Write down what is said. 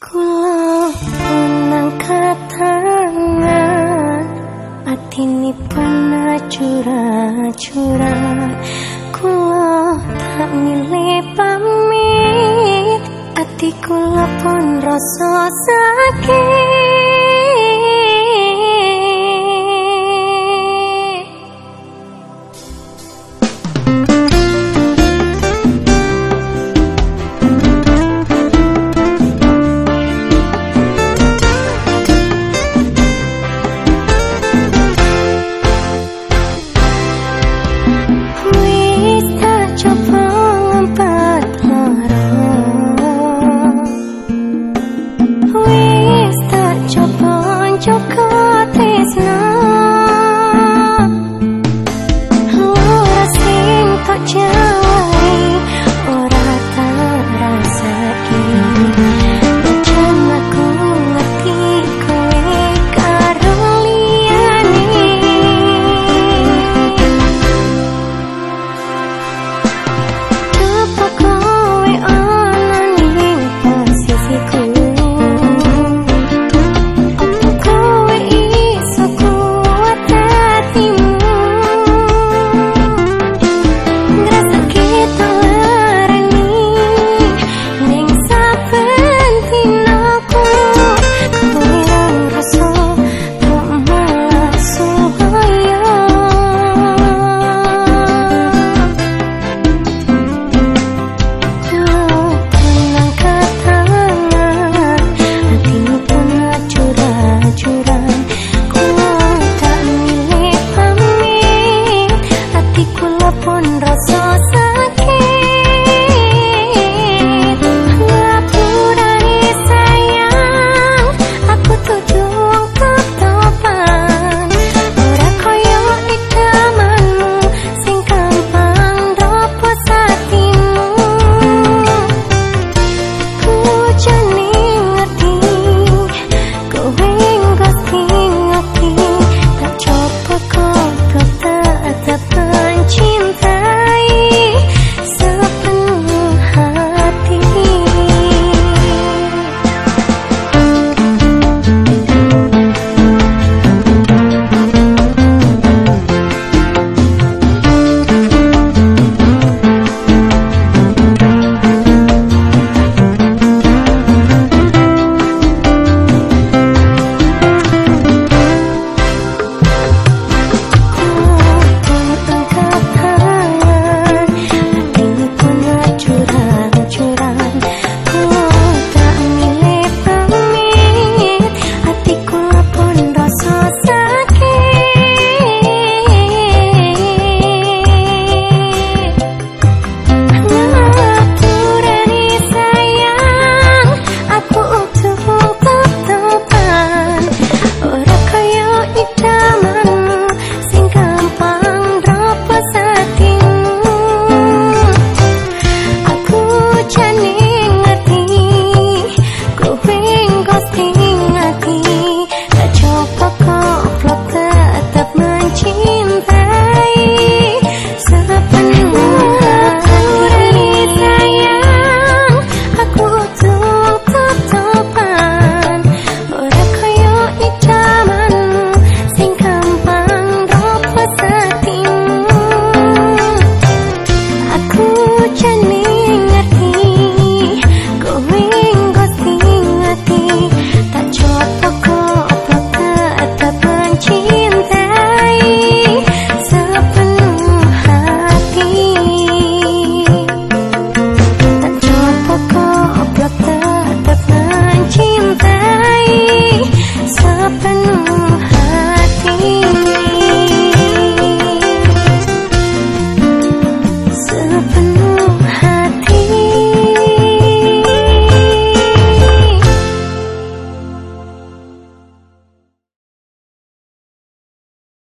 Kula punang katangan Atini pernah curah-curah. Kulau tak milih pamit Ati kulau pun rasa sakit.